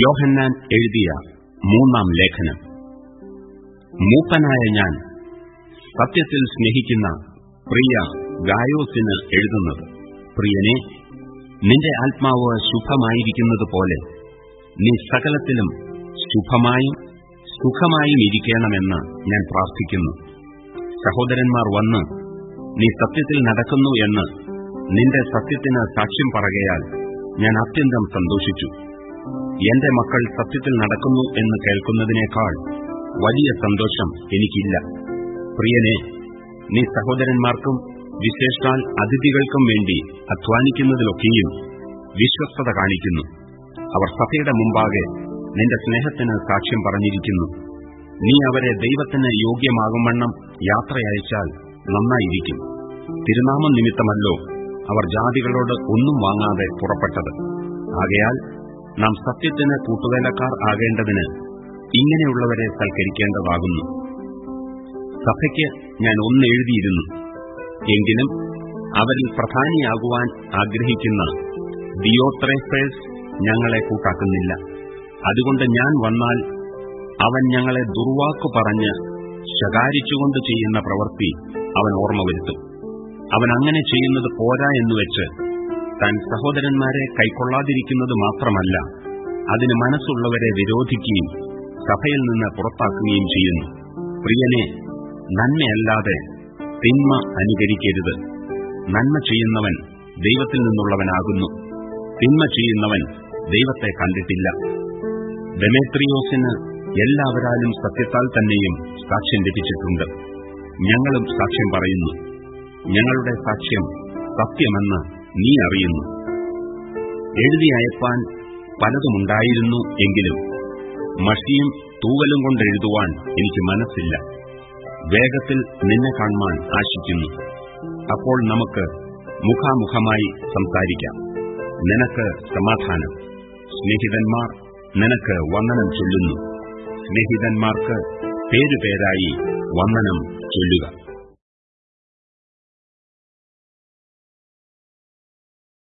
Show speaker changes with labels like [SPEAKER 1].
[SPEAKER 1] യോഹന്നാൻ എഴുതിയ മൂന്നാം ലേഖനം. മൂപ്പനായ ഞാൻ സത്യത്തിൽ സ്നേഹിക്കുന്ന പ്രിയ ഗായോസിന് എഴുതുന്നത്. പ്രിയനെ നിന്റെ ആത്മാവ് ശുഭമായിരിക്കുന്നതുപോലെ നീ സകലത്തിലും ശുഭമായും സുഖമായും ഇരിക്കണമെന്ന് ഞാൻ പ്രാർത്ഥിക്കുന്നു. സഹോദരന്മാർ വന്ന് നീ സത്യത്തിൽ നടക്കുന്നു എന്ന് നിന്റെ സത്യത്തിന് സാക്ഷ്യം പറകയാൽ ഞാൻ അത്യന്തം സന്തോഷിച്ചു. എന്റെ മക്കൾ സത്യത്തിൽ നടക്കുന്നു എന്ന് കേൾക്കുന്നതിനേക്കാൾ വലിയ സന്തോഷം എനിക്കില്ല. പ്രിയനെ നീ സഹോദരന്മാർക്കും വിശേഷാൽ അതിഥികൾക്കും വേണ്ടി അധ്വാനിക്കുന്നതിലൊക്കെയും വിശ്വസ്തത കാണിക്കുന്നു. അവർ സഭയുടെ മുമ്പാകെ നിന്റെ സ്നേഹത്തിന് സാക്ഷ്യം പറഞ്ഞിരിക്കുന്നു. നീ അവരെ ദൈവത്തിന് യോഗ്യമാകും യാത്രയയച്ചാൽ നന്നായിരിക്കും. തിരുനാമം നിമിത്തമല്ലോ അവർ ജാതികളോട് ഒന്നും വാങ്ങാതെ പുറപ്പെട്ടത്. ആകയാൽ നാം സത്യത്തിന് കൂട്ടുവേലക്കാർ ആകേണ്ടതിന് ഇങ്ങനെയുള്ളവരെ സൽക്കരിക്കേണ്ടതാകുന്നു. സഭയ്ക്ക് ഞാൻ ഒന്ന് എഴുതിയിരുന്നു. എങ്കിലും അവരിൽ പ്രധാനിയാകുവാൻ ആഗ്രഹിക്കുന്ന ദിയോത്രേഫേഴ്സ് ഞങ്ങളെ കൂട്ടാക്കുന്നില്ല. അതുകൊണ്ട് ഞാൻ വന്നാൽ അവൻ ഞങ്ങളെ ദുർവാക്കു പറഞ്ഞ് ശകാരിച്ചുകൊണ്ട് ചെയ്യുന്ന പ്രവൃത്തി അവൻ ഓർമ്മ വരുത്തും. അവൻ അങ്ങനെ ചെയ്യുന്നത് പോരാ എന്നുവെച്ച് താൻ സഹോദരന്മാരെ കൈക്കൊള്ളാതിരിക്കുന്നത് മാത്രമല്ല അതിന് മനസ്സുള്ളവരെ വിരോധിക്കുകയും സഭയിൽ നിന്ന് പുറത്താക്കുകയും ചെയ്യുന്നു. പ്രിയനെ നന്മയല്ലാതെ തിന്മ അനുകരിക്കരുത്. നന്മ ചെയ്യുന്നവൻ ദൈവത്തിൽ നിന്നുള്ളവനാകുന്നു. തിന്മ ചെയ്യുന്നവൻ ദൈവത്തെ കണ്ടിട്ടില്ല. ഡെമേത്രിയോസിന് എല്ലാവരാലും സത്യത്താൽ തന്നെയും സാക്ഷ്യം ലഭിച്ചിട്ടുണ്ട്. ഞങ്ങളും സാക്ഷ്യം പറയുന്നു. ഞങ്ങളുടെ സാക്ഷ്യം സത്യമെന്ന് നീ അറിയുന്നു. എഴുതി അയപ്പാൻ പലതുമുണ്ടായിരുന്നു എങ്കിലും മഷിയും തൂവലും കൊണ്ടെഴുതുവാൻ എനിക്ക് മനസ്സില്ല. വേഗത്തിൽ നിന്നെ കാണുവാൻ ആശിക്കുന്നു. അപ്പോൾ നമുക്ക് മുഖാമുഖമായി സംസാരിക്കാം. നിനക്ക് സമാധാനം. സ്നേഹിതന്മാർ നിനക്ക് വന്ദനം ചൊല്ലുന്നു. സ്നേഹിതന്മാർക്ക് പേരുപേരായി വന്ദനം ചൊല്ലുക.